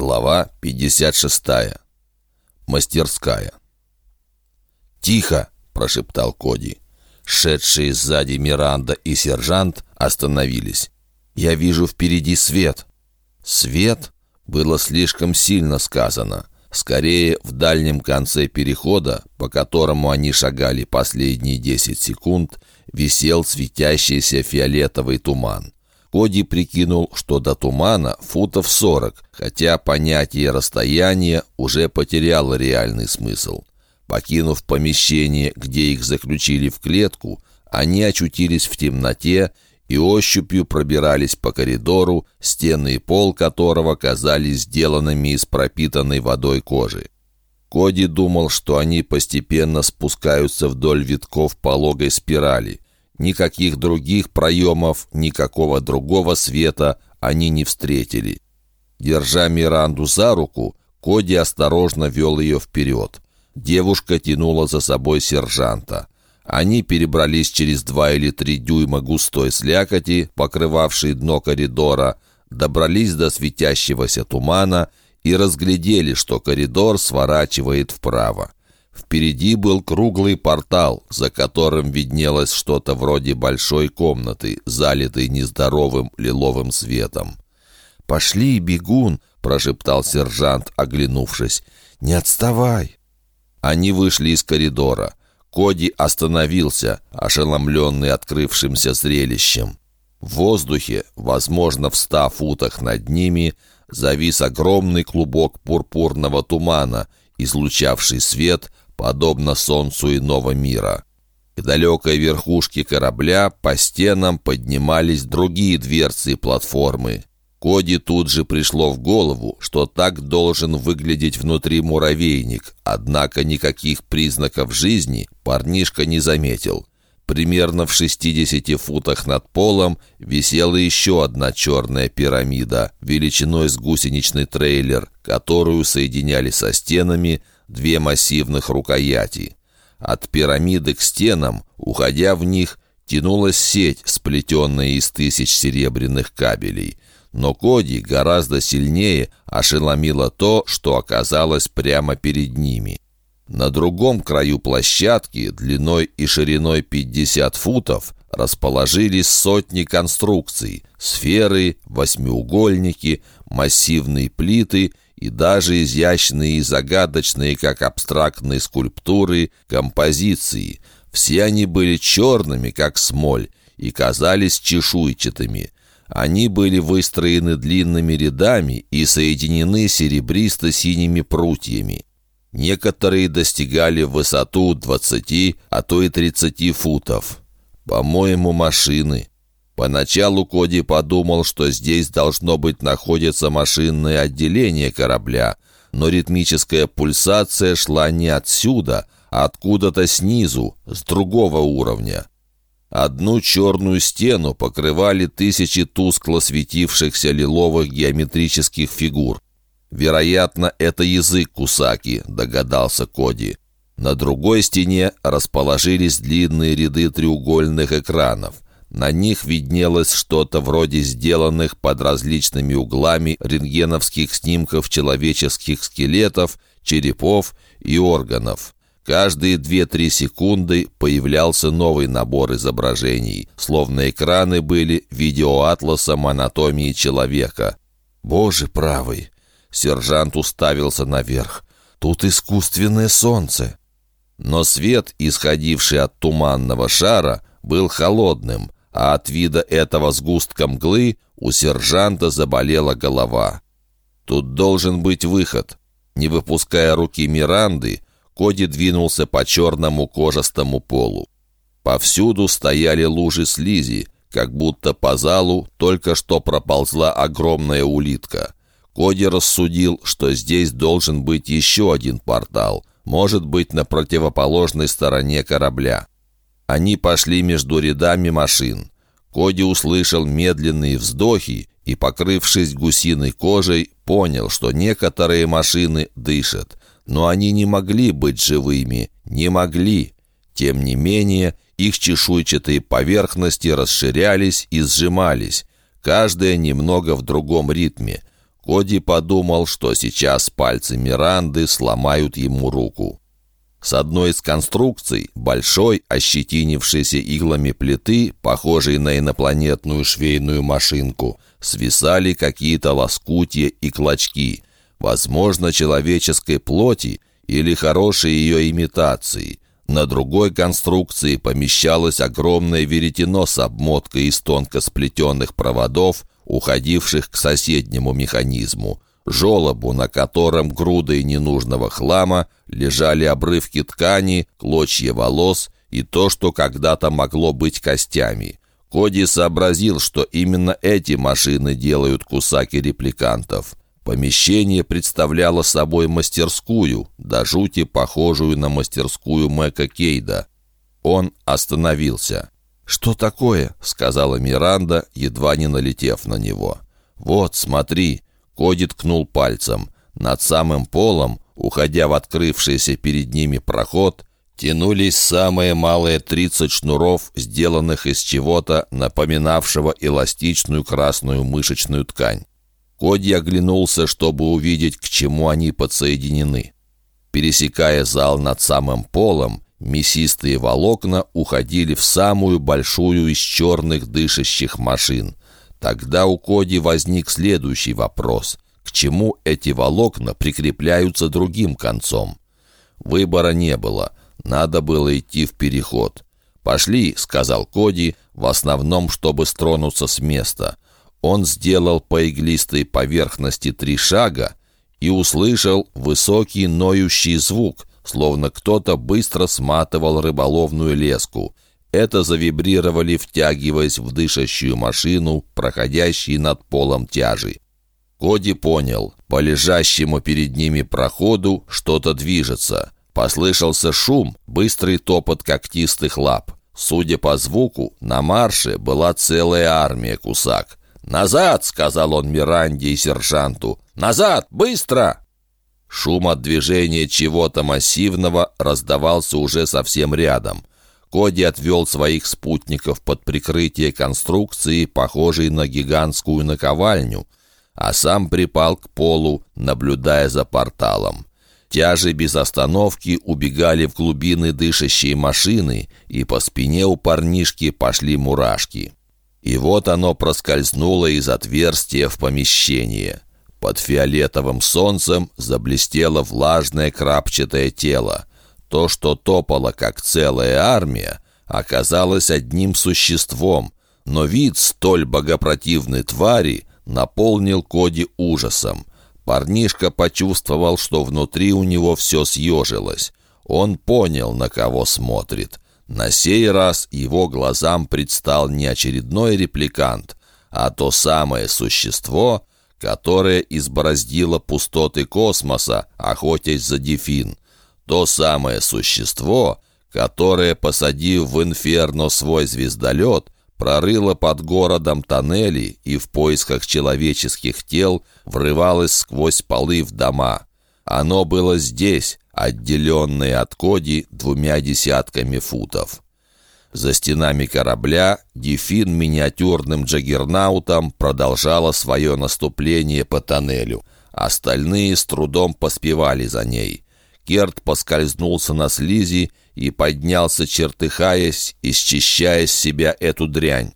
Глава 56. Мастерская. «Тихо!» – прошептал Коди. Шедшие сзади Миранда и сержант остановились. «Я вижу впереди свет». «Свет?» было слишком сильно сказано. Скорее, в дальнем конце перехода, по которому они шагали последние десять секунд, висел светящийся фиолетовый туман. Коди прикинул, что до тумана футов сорок, хотя понятие расстояния уже потеряло реальный смысл. Покинув помещение, где их заключили в клетку, они очутились в темноте и ощупью пробирались по коридору, стены и пол которого казались сделанными из пропитанной водой кожи. Коди думал, что они постепенно спускаются вдоль витков пологой спирали – Никаких других проемов, никакого другого света они не встретили. Держа Миранду за руку, Коди осторожно вел ее вперед. Девушка тянула за собой сержанта. Они перебрались через два или три дюйма густой слякоти, покрывавшей дно коридора, добрались до светящегося тумана и разглядели, что коридор сворачивает вправо. Впереди был круглый портал, за которым виднелось что-то вроде большой комнаты, залитой нездоровым лиловым светом. «Пошли, бегун!» — прошептал сержант, оглянувшись. «Не отставай!» Они вышли из коридора. Коди остановился, ошеломленный открывшимся зрелищем. В воздухе, возможно, в ста футах над ними, завис огромный клубок пурпурного тумана, излучавший свет, подобно солнцу иного мира. К далекой верхушке корабля по стенам поднимались другие дверцы платформы. Коди тут же пришло в голову, что так должен выглядеть внутри муравейник, однако никаких признаков жизни парнишка не заметил. Примерно в 60 футах над полом висела еще одна черная пирамида, величиной с гусеничный трейлер, которую соединяли со стенами две массивных рукояти. От пирамиды к стенам, уходя в них, тянулась сеть, сплетенная из тысяч серебряных кабелей. Но Коди гораздо сильнее ошеломило то, что оказалось прямо перед ними. На другом краю площадки, длиной и шириной 50 футов, расположились сотни конструкций, сферы, восьмиугольники, массивные плиты и даже изящные и загадочные, как абстрактные скульптуры, композиции. Все они были черными, как смоль, и казались чешуйчатыми. Они были выстроены длинными рядами и соединены серебристо-синими прутьями. Некоторые достигали высоту 20, а то и 30 футов. По-моему, машины. Поначалу Коди подумал, что здесь должно быть находится машинное отделение корабля, но ритмическая пульсация шла не отсюда, а откуда-то снизу, с другого уровня. Одну черную стену покрывали тысячи тускло светившихся лиловых геометрических фигур. «Вероятно, это язык Кусаки», — догадался Коди. На другой стене расположились длинные ряды треугольных экранов — на них виднелось что-то вроде сделанных под различными углами рентгеновских снимков человеческих скелетов, черепов и органов. Каждые 2-3 секунды появлялся новый набор изображений, словно экраны были видеоатласом анатомии человека. «Боже правый!» Сержант уставился наверх. «Тут искусственное солнце!» Но свет, исходивший от туманного шара, был холодным, а от вида этого сгустка мглы у сержанта заболела голова. Тут должен быть выход. Не выпуская руки Миранды, Коди двинулся по черному кожистому полу. Повсюду стояли лужи слизи, как будто по залу только что проползла огромная улитка. Коди рассудил, что здесь должен быть еще один портал, может быть, на противоположной стороне корабля. Они пошли между рядами машин. Коди услышал медленные вздохи и, покрывшись гусиной кожей, понял, что некоторые машины дышат. Но они не могли быть живыми, не могли. Тем не менее, их чешуйчатые поверхности расширялись и сжимались, каждая немного в другом ритме. Коди подумал, что сейчас пальцы Миранды сломают ему руку. С одной из конструкций, большой, ощетинившейся иглами плиты, похожей на инопланетную швейную машинку, свисали какие-то лоскутья и клочки, возможно, человеческой плоти или хорошей ее имитации. На другой конструкции помещалось огромное веретено с обмоткой из тонко сплетенных проводов, уходивших к соседнему механизму, желобу, на котором грудой ненужного хлама лежали обрывки ткани, клочья волос и то, что когда-то могло быть костями. Коди сообразил, что именно эти машины делают кусаки репликантов. Помещение представляло собой мастерскую, до жути похожую на мастерскую Мэка Кейда. Он остановился. «Что такое?» — сказала Миранда, едва не налетев на него. «Вот, смотри!» — Коди ткнул пальцем. Над самым полом, уходя в открывшийся перед ними проход, тянулись самые малые тридцать шнуров, сделанных из чего-то, напоминавшего эластичную красную мышечную ткань. Коди оглянулся, чтобы увидеть, к чему они подсоединены. Пересекая зал над самым полом, Мясистые волокна уходили в самую большую из черных дышащих машин. Тогда у Коди возник следующий вопрос. К чему эти волокна прикрепляются другим концом? Выбора не было. Надо было идти в переход. «Пошли», — сказал Коди, в основном, чтобы стронуться с места. Он сделал по иглистой поверхности три шага и услышал высокий ноющий звук, словно кто-то быстро сматывал рыболовную леску. Это завибрировали, втягиваясь в дышащую машину, проходящие над полом тяжи. Коди понял, по лежащему перед ними проходу что-то движется. Послышался шум, быстрый топот когтистых лап. Судя по звуку, на марше была целая армия кусак. «Назад!» — сказал он Миранде и сержанту. «Назад! Быстро!» Шум от движения чего-то массивного раздавался уже совсем рядом. Коди отвел своих спутников под прикрытие конструкции, похожей на гигантскую наковальню, а сам припал к полу, наблюдая за порталом. Тяжи без остановки убегали в глубины дышащей машины, и по спине у парнишки пошли мурашки. И вот оно проскользнуло из отверстия в помещение. Под фиолетовым солнцем заблестело влажное крапчатое тело. То, что топало, как целая армия, оказалось одним существом, но вид столь богопротивной твари наполнил Коди ужасом. Парнишка почувствовал, что внутри у него все съежилось. Он понял, на кого смотрит. На сей раз его глазам предстал не очередной репликант, а то самое существо, которое избороздило пустоты космоса, охотясь за дефин. То самое существо, которое, посадив в инферно свой звездолет, прорыло под городом тоннели и в поисках человеческих тел врывалось сквозь полы в дома. Оно было здесь, отделенное от Коди двумя десятками футов. За стенами корабля Дефин миниатюрным джаггернаутом продолжала свое наступление по тоннелю. Остальные с трудом поспевали за ней. Керт поскользнулся на слизи и поднялся, чертыхаясь и счищая с себя эту дрянь.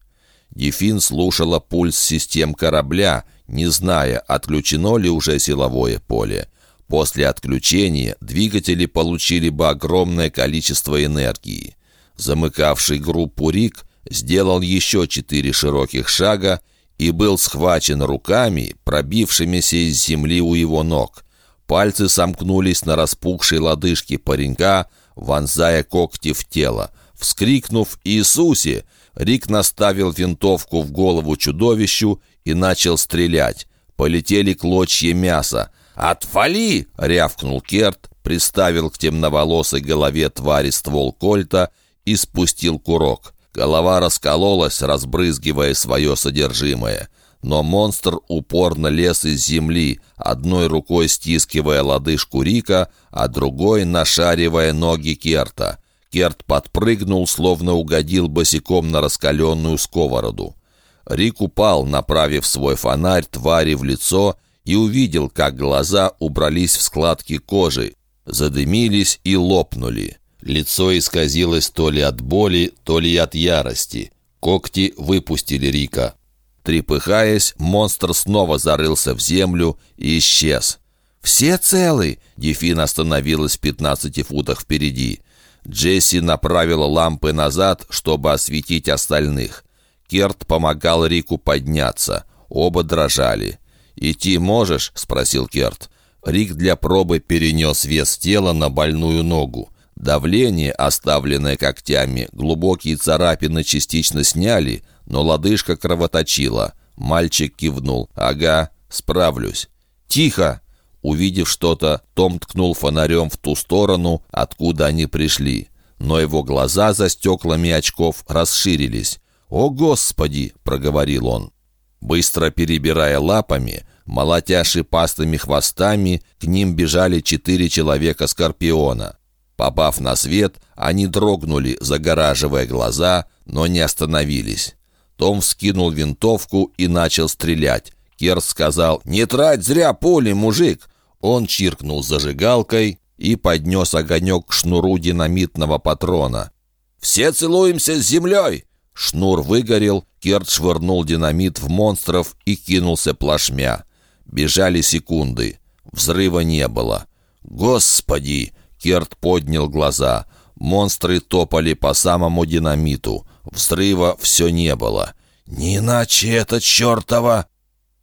Дефин слушала пульс систем корабля, не зная, отключено ли уже силовое поле. После отключения двигатели получили бы огромное количество энергии. Замыкавший группу Рик сделал еще четыре широких шага и был схвачен руками, пробившимися из земли у его ног. Пальцы сомкнулись на распухшей лодыжке паренька, вонзая когти в тело. Вскрикнув «Иисусе!», Рик наставил винтовку в голову чудовищу и начал стрелять. Полетели клочья мяса. «Отвали!» — рявкнул Керт, приставил к темноволосой голове твари ствол кольта — и спустил курок. Голова раскололась, разбрызгивая свое содержимое. Но монстр упорно лез из земли, одной рукой стискивая лодыжку Рика, а другой нашаривая ноги Керта. Керт подпрыгнул, словно угодил босиком на раскаленную сковороду. Рик упал, направив свой фонарь твари в лицо, и увидел, как глаза убрались в складки кожи, задымились и лопнули. Лицо исказилось то ли от боли, то ли от ярости. Когти выпустили Рика. Трепыхаясь, монстр снова зарылся в землю и исчез. «Все целы?» — Дефин остановилась в пятнадцати футах впереди. Джесси направила лампы назад, чтобы осветить остальных. Керт помогал Рику подняться. Оба дрожали. «Идти можешь?» — спросил Керт. Рик для пробы перенес вес тела на больную ногу. Давление, оставленное когтями, глубокие царапины частично сняли, но лодыжка кровоточила. Мальчик кивнул. «Ага, справлюсь». «Тихо!» Увидев что-то, Том ткнул фонарем в ту сторону, откуда они пришли. Но его глаза за стеклами очков расширились. «О, Господи!» — проговорил он. Быстро перебирая лапами, молотя шипастыми хвостами, к ним бежали четыре человека-скорпиона. Попав на свет, они дрогнули, загораживая глаза, но не остановились. Том вскинул винтовку и начал стрелять. Керс сказал «Не трать зря пули, мужик! Он чиркнул зажигалкой и поднес огонек к шнуру динамитного патрона. «Все целуемся с землей!» Шнур выгорел, Керт швырнул динамит в монстров и кинулся плашмя. Бежали секунды. Взрыва не было. «Господи!» Керт поднял глаза. Монстры топали по самому динамиту. Взрыва все не было. «Не иначе это чертова!»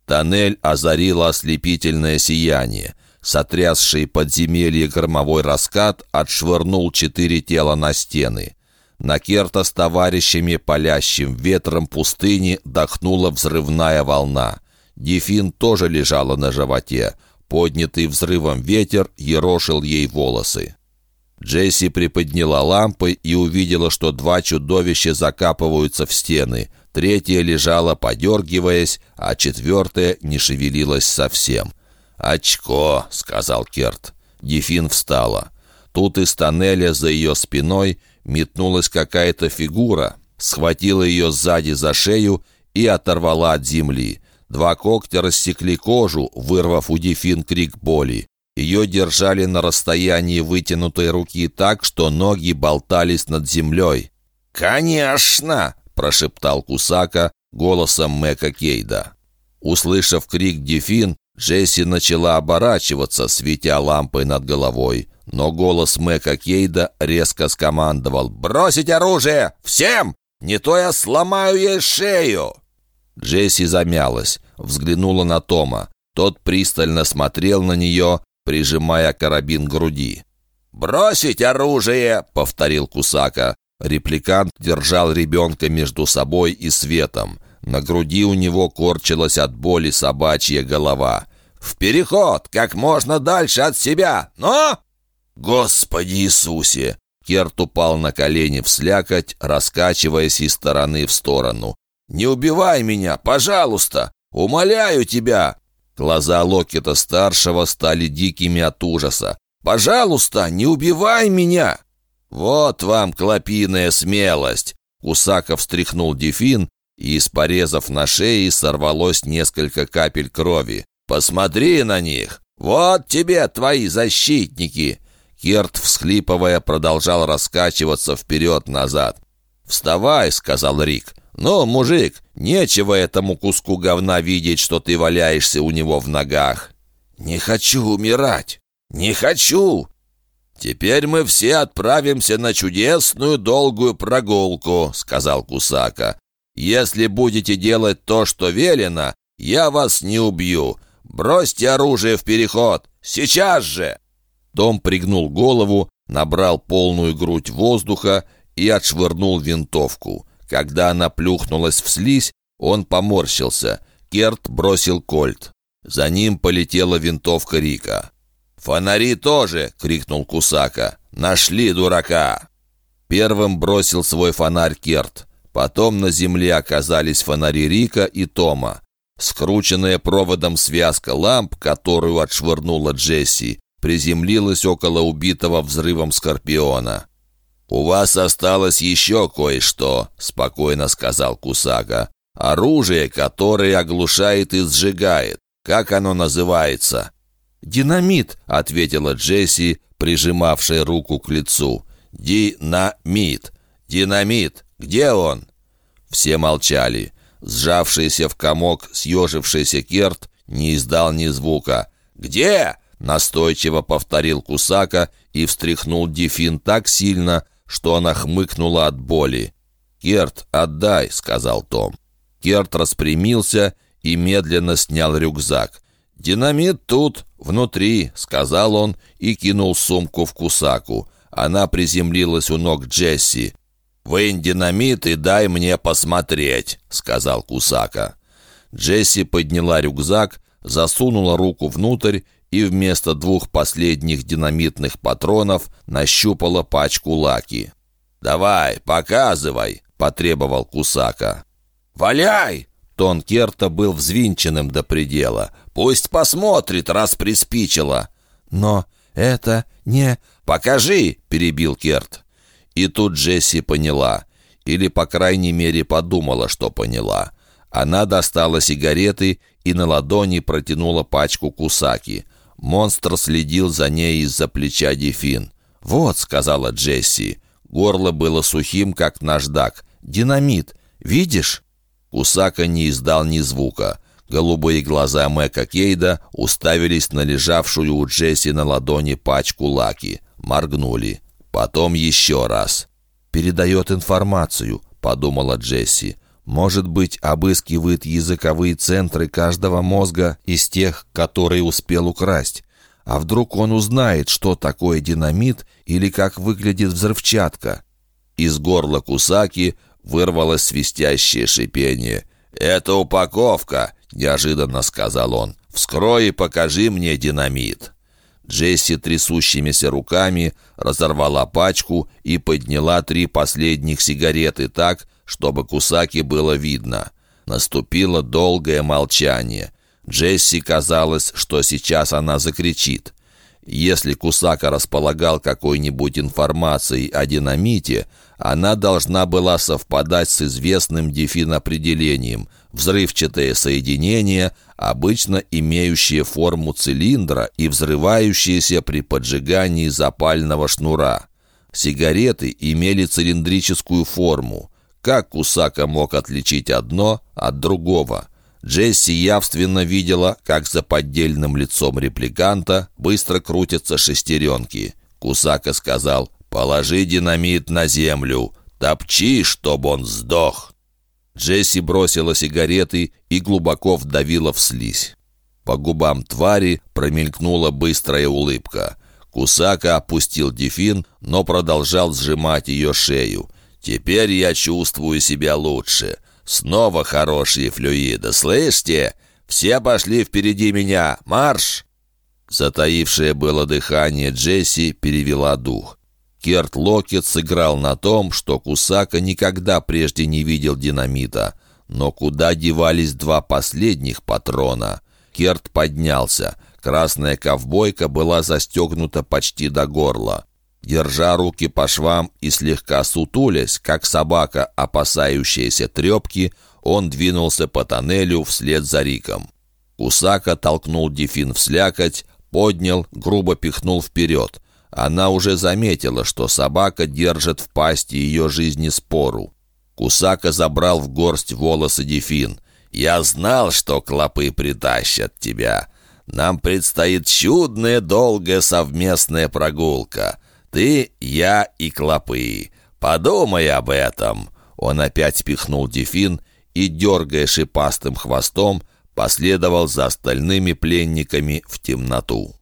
Тоннель озарило ослепительное сияние. Сотрясший подземелье громовой раскат отшвырнул четыре тела на стены. На Керта с товарищами, палящим ветром пустыни, дохнула взрывная волна. Дефин тоже лежала на животе. Поднятый взрывом ветер ерошил ей волосы. Джесси приподняла лампы и увидела, что два чудовища закапываются в стены. Третье лежало, подергиваясь, а четвертое не шевелилось совсем. «Очко», — сказал Керт. Дефин встала. Тут из тоннеля за ее спиной метнулась какая-то фигура, схватила ее сзади за шею и оторвала от земли. Два когтя рассекли кожу, вырвав у Дефин крик боли. Ее держали на расстоянии вытянутой руки так, что ноги болтались над землей. «Конечно!» — прошептал Кусака голосом Мэка Кейда. Услышав крик Дефин, Джесси начала оборачиваться, светя лампой над головой. Но голос Мэка Кейда резко скомандовал «Бросить оружие! Всем! Не то я сломаю ей шею!» Джесси замялась, взглянула на Тома. Тот пристально смотрел на нее, прижимая карабин к груди. «Бросить оружие!» — повторил Кусака. Репликант держал ребенка между собой и светом. На груди у него корчилась от боли собачья голова. «В переход! Как можно дальше от себя! Но...» «Господи Иисусе!» Керт упал на колени в слякоть, раскачиваясь из стороны в сторону. «Не убивай меня, пожалуйста! Умоляю тебя!» Глаза Локета-старшего стали дикими от ужаса. «Пожалуйста, не убивай меня!» «Вот вам клопиная смелость!» Кусаков встряхнул Дефин, и из порезов на шее сорвалось несколько капель крови. «Посмотри на них! Вот тебе твои защитники!» Керт, всхлипывая, продолжал раскачиваться вперед-назад. «Вставай!» — сказал Рик. «Ну, мужик, нечего этому куску говна видеть, что ты валяешься у него в ногах». «Не хочу умирать! Не хочу!» «Теперь мы все отправимся на чудесную долгую прогулку», — сказал Кусака. Если будете делать то, что велено, я вас не убью. Бросьте оружие в переход! Сейчас же!» Том пригнул голову, набрал полную грудь воздуха и отшвырнул винтовку. Когда она плюхнулась в слизь, он поморщился. Керт бросил кольт. За ним полетела винтовка Рика. «Фонари тоже!» — крикнул Кусака. «Нашли дурака!» Первым бросил свой фонарь Керт. Потом на земле оказались фонари Рика и Тома. Скрученная проводом связка ламп, которую отшвырнула Джесси, приземлилась около убитого взрывом Скорпиона. «У вас осталось еще кое-что», — спокойно сказал Кусага. «Оружие, которое оглушает и сжигает. Как оно называется?» «Динамит», — ответила Джесси, прижимавшая руку к лицу. «Динамит! Динамит! Где он?» Все молчали. Сжавшийся в комок съежившийся Керт не издал ни звука. «Где?» — настойчиво повторил Кусака и встряхнул Дефин так сильно, что она хмыкнула от боли. «Керт, отдай», — сказал Том. Керт распрямился и медленно снял рюкзак. «Динамит тут, внутри», — сказал он и кинул сумку в Кусаку. Она приземлилась у ног Джесси. «Вынь динамит и дай мне посмотреть», — сказал Кусака. Джесси подняла рюкзак, засунула руку внутрь и вместо двух последних динамитных патронов нащупала пачку лаки. «Давай, показывай», — потребовал Кусака. «Валяй!» Тон Керта был взвинченным до предела. «Пусть посмотрит, раз приспичило». «Но это не...» «Покажи!» — перебил Керт. И тут Джесси поняла. Или, по крайней мере, подумала, что поняла. Она достала сигареты и на ладони протянула пачку кусаки. Монстр следил за ней из-за плеча Дефин. «Вот», — сказала Джесси. Горло было сухим, как наждак. «Динамит. Видишь?» Кусака не издал ни звука. Голубые глаза Мэка Кейда уставились на лежавшую у Джесси на ладони пачку лаки. Моргнули. Потом еще раз. «Передает информацию», — подумала Джесси. «Может быть, обыскивает языковые центры каждого мозга из тех, которые успел украсть. А вдруг он узнает, что такое динамит или как выглядит взрывчатка?» Из горла Кусаки вырвалось свистящее шипение. «Это упаковка», — неожиданно сказал он. «Вскрой и покажи мне динамит». Джесси трясущимися руками разорвала пачку и подняла три последних сигареты так, чтобы Кусаки было видно. Наступило долгое молчание. Джесси казалось, что сейчас она закричит. Если Кусака располагал какой-нибудь информацией о динамите, она должна была совпадать с известным дефин-определением «взрывчатое соединение, обычно имеющее форму цилиндра и взрывающееся при поджигании запального шнура». Сигареты имели цилиндрическую форму. Как Кусака мог отличить одно от другого? Джесси явственно видела, как за поддельным лицом репликанта быстро крутятся шестеренки. Кусака сказал «Положи динамит на землю, топчи, чтобы он сдох». Джесси бросила сигареты и глубоко вдавила в слизь. По губам твари промелькнула быстрая улыбка. Кусака опустил дефин, но продолжал сжимать ее шею. «Теперь я чувствую себя лучше. Снова хорошие флюиды, слышите? Все пошли впереди меня! Марш!» Затаившее было дыхание Джесси перевела дух. Керт Локет сыграл на том, что Кусака никогда прежде не видел динамита. Но куда девались два последних патрона? Керт поднялся. Красная ковбойка была застегнута почти до горла. Держа руки по швам и слегка сутулясь, как собака, опасающаяся трепки, он двинулся по тоннелю вслед за Риком. Кусака толкнул Дефин в слякоть, поднял, грубо пихнул вперед. Она уже заметила, что собака держит в пасти ее жизни спору. Кусака забрал в горсть волосы Дефин. «Я знал, что клопы притащат тебя. Нам предстоит чудная долгая совместная прогулка. Ты, я и клопы. Подумай об этом!» Он опять пихнул Дефин и, дергая шипастым хвостом, последовал за остальными пленниками в темноту.